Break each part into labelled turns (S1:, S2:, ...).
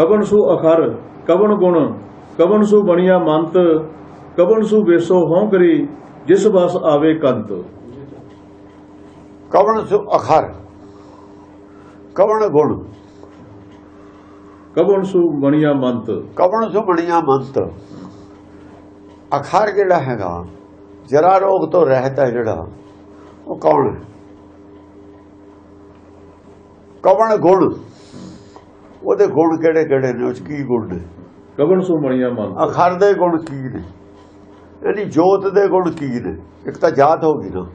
S1: ਕਵਨ ਸੂ ਅਖਰ ਕਵਨ ਗੁਣ ਕਵਨ ਸੂ ਬਣਿਆ ਮੰਤ ਕਵਨ ਸੂ ਵੇਸੋ ਹਉ ਕਰੀ ਜਿਸ ਬਸ ਆਵੇ ਕੰਤ।
S2: ਕਵਣ ਸੁ ਅਖਰ ਕਵਣ ਗੁਣ
S1: ਕਵਨ ਸੂ ਬਣਿਆ ਮੰਤ।
S2: ਕਵਣ ਸੁ ਬਣੀਆਂ ਮੰਤ। ਅਖਰ ਜਿਹੜਾ ਹੈਗਾ? ਜਰਾ ਰੋਗ ਤੋਂ ਰਹਿਤ ਹੈ ਜਿਹੜਾ ਉਹ ਕੌਣ ਹੈ? ਕਵਣ ਗੁਣ ਉਹਦੇ ਗੁਣ ਕਿਹੜੇ ਕਿਹੜੇ ਨੇ ਉਸ ਕੀ ਗੁਣ ਨੇ?
S1: ਕਵਨ ਸੂ ਬਣਿਆ ਮੰਤ
S2: ਅਖਰ ਦੇ ਗੁਣ ਕੀ ਨੇ? ਯਾਨੀ ਜੋਤ ਦੇ ਗੁਣ ਕੀ ਨੇ? ਇੱਕ ਤਾਂ ਜਾਤ ਹੋ ਗਈ ਨਾ।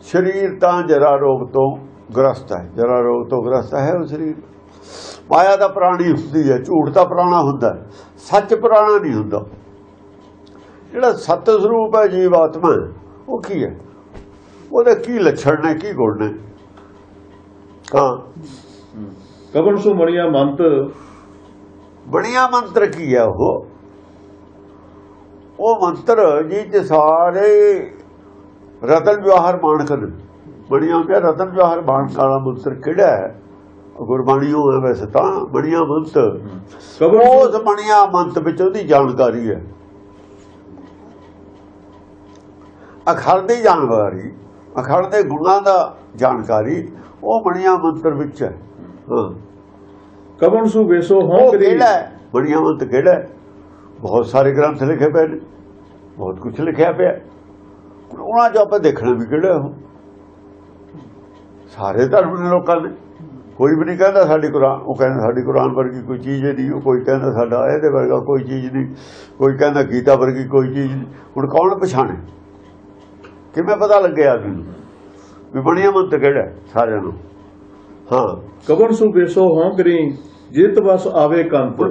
S2: ਸਰੀਰ ਤਾਂ ਜਰਾ ਰੋਗ ਤੋਂ ਗ੍ਰਸਤ ਹੈ। ਜਰਾ ਰੋਗ ਤੋਂ ਗ੍ਰਸਤ ਹੈ ਉਹ ਸਰੀਰ। ਮਾਇਆ ਦਾ ਪ੍ਰਾਣੀ ਹੁੰਦੀ ਹੈ ਝੂਠ ਦਾ ਪ੍ਰਾਣਾ ਹੁੰਦਾ ਸੱਚ ਪ੍ਰਾਣਾ ਨਹੀਂ ਹੁੰਦਾ। ਜਿਹੜਾ ਸਤ ਸਰੂਪ ਹੈ ਜੀਵ ਆਤਮਾ ਉਹ ਕੀ ਹੈ? ਉਹਦੇ ਕੀ ਲੱਛਣ ਨੇ ਕੀ ਗੁਣ ਨੇ? ਹਾਂ।
S1: ਕਵਨ ਸੂ ਬਣਿਆ ਮੰਤ?
S2: ਬਣਿਆ ਮੰਤਰ ਕੀ ਹੈ ਉਹ? ਉਹ ਮੰਤਰ ਜੀ ਤੇ ਸਾਰੇ ਰਤਨ ਵਿਵਹਾਰ ਬਾਣ ਕਰਨ ਬਣਿਆ ਪਿਆ ਰਤਨ ਵਿਵਹਾਰ ਬਾਣ ਵਾਲਾ ਮੰਤਰ ਕਿਹੜਾ ਹੈ? ਗੁਰਬਾਣੀ ਉਹ ਹੈ ਵੈਸੇ ਤਾਂ ਬਣਿਆ
S1: ਕਵਨ
S2: ਉਸ ਬਣਿਆ ਮੰਤ ਵਿੱਚ ਉਹਦੀ ਜਾਣਕਾਰੀ ਹੈ। ਅਖਰ ਦੀ ਜਾਣਕਾਰੀ ਅਖਰ ਦੇ ਗੁਣਾਂ ਦਾ ਜਾਣਕਾਰੀ ਉਹ ਬਣਿਆ ਮੰਤਰ ਵਿੱਚ ਹੈ। ਹਾਂ।
S1: ਕਵਨ ਸੂ ਵੇਸੋ ਕਰੀ
S2: ਕਿਹੜਾ ਹੈ? ਬਣਿਆ ਮੰਤ ਕਿਹੜਾ ਹੈ? ਬਹੁਤ ਸਾਰੇ ਗ੍ਰੰਥ ਲਿਖੇ ਪਏ ਨੇ। ਬਹੁਤ ਕੁਝ ਲਿਖਿਆ ਪਿਆ ਹੈ। ਉਹਨਾਂ 'ਚ ਆਪਾਂ ਦੇਖਣਾ ਵੀ ਕਿਹੜਾ ਸਾਰੇ ਧਰਮ ਦੇ ਲੋਕਾਂ ਨੇ ਕੋਈ ਵੀ ਨਹੀਂ ਕਹਿੰਦਾ ਸਾਡੀ ਕੁਰਾਨ ਉਹ ਕਹਿੰਦਾ ਸਾਡੀ ਕੁਰਾਨ ਵਰਗੀ ਕੋਈ ਚੀਜ਼ ਹੀ ਨਹੀਂ। ਉਹ ਕੋਈ ਕਹਿੰਦਾ ਸਾਡਾ ਇਹਦੇ ਵਰਗਾ ਕੋਈ ਚੀਜ਼ ਨਹੀਂ। ਕੋਈ ਕਹਿੰਦਾ ਗੀਤਾ ਵਰਗੀ ਕੋਈ ਚੀਜ਼ ਨਹੀਂ। ਹੁਣ ਕੌਣ ਪਛਾਣੇ? ਕਿਵੇਂ ਪਤਾ ਲੱਗਿਆ ਵੀ ਵੀ ਬਣਿਆ ਮੰਤ ਕਿਹੜਾ ਹੈ? ਸਾਰਿਆਂ ਨੂੰ। ਹਾਂ।
S1: ਕਵਨ ਸੂ ਵੇਸੋ ਹਉ ਕਰੀ ਜਿਤ ਬਸ ਆਵੇ ਕੰਤ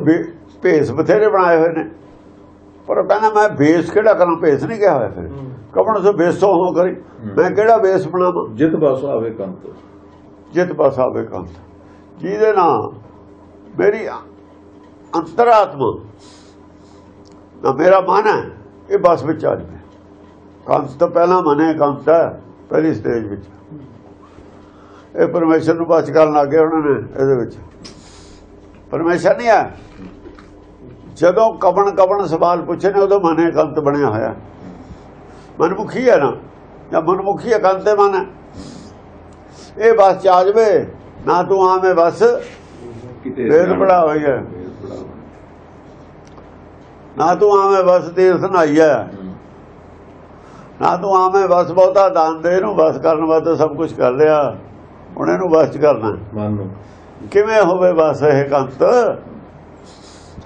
S2: ਭੇਸ ਬਥੇਰੇ ਬਣਾਏ ਹੋਏ ਨੇ। ਪਰ ਕਹਿੰਦਾ ਮੈਂ ਬੇਸ ਕਿਹੜਾ ਕਰਾਂ ਭੇਸ ਨਹੀਂ ਕਿਹਾ ਹੋਇਆ ਫਿਰ। ਕਵਣ ਸੋ ਬੇਸੋ ਹੋ ਕਰੀ ਮੈਂ ਕਿਹੜਾ ਬੇਸ ਬਣਾਵਾਂ?
S1: ਜਿਤ ਬਸ ਆਵੇ ਕੰਤ
S2: ਜਿਤ ਬਸ ਆਵੇ ਕੰਤ ਜਿਹਦੇ ਨਾਲ ਮੇਰੀ ਅੰਤਰਾਤਮਾ ਨਾ ਮੇਰਾ ਮਨ ਹੈ ਇਹ ਬਸ ਵਿੱਚ ਆ ਜਾਵੇ। ਕੰਤ ਤੋਂ ਪਹਿਲਾਂ ਮਨ ਹੈ ਕੰਤ ਹੈ ਪਹਿਲੀ ਸਟੇਜ ਵਿੱਚ। ਇਹ ਪਰਮੇਸ਼ਰ ਨੂੰ ਬਸ ਕਰਨ ਲੱਗੇ ਉਹਨਾਂ ਨੇ ਇਹਦੇ ਵਿੱਚ। ਪਰਮੇਸ਼ਰ ਨਹੀਂ ਆ ਜਦੋਂ ਕਵਣ ਕਵਣ ਸਵਾਲ ਪੁੱਛੇ ਨੇ, ਉਦੋਂ ਮਨ ਕੰਤ ਬਣਿਆ ਹੋਇਆ। ਮਨਮੁਖੀ ਹੈ ਨਾ। ਜਾਂ ਮਨਮੁਖੀ ਹੈ ਕੰਤੇ ਮਨ ਇਹ ਬਸ ਚ ਆ ਜਾਵੇ, ਨਾ ਤੂੰ ਆਵੇਂ ਬਸ।
S1: ਕਿਤੇ
S2: ਵੇਦ ਪੜਾ ਹੋਈ ਹੈ। ਨਾ ਤੂੰ ਆਵੇਂ ਬਸ, ਤੀਰਥ ਨਹਾਈ ਹੈ। ਨਾ ਤੂੰ ਆਵੇਂ ਬਸ ਬਹੁਤਾ ਦਾਨ ਦੇ ਨੂੰ ਬਸ ਕਰਨ ਵਾਸਤੇ ਸਭ ਕੁਝ ਕਰ ਲਿਆ। ਇਹਨੂੰ ਬਸ ਚ ਕਰਨਾ।
S1: ਮਨ ਨੂੰ।
S2: ਕਿਵੇਂ ਹੋਵੇ ਬਸ ਇਹ ਕੰਤ?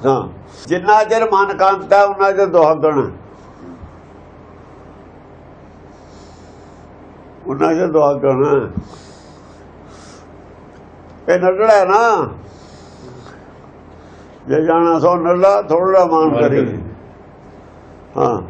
S2: ਹਾਂ। ਜਿੰਨਾ ਚਿਰ ਮਨ ਕੰਤ ਹੈ ਉਹਨਾਂ ਚਿਰ ਦੁਹਾਗਣ। ਉਹਨਾਂ ਚਿਰ ਦੁਹਾਗਣ। ਇਹ ਨਰੜਾ ਹੈ ਨਾ। ਜੇ ਜਾਣਾ ਸੋ ਨਰੜਾ ਥੋੜਾ ਮਾਨ ਕਰੀ। ਹਾਂ।